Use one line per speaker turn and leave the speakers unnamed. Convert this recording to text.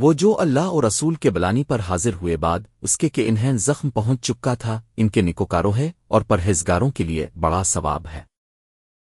وہ جو اللہ اور رسول کے بلانی پر حاضر ہوئے بعد اس کے کہ انہیں زخم پہنچ چکا تھا، ان کے نکوکاروں ہے اور پرہیزگاروں کے لیے بڑا ثواب ہے۔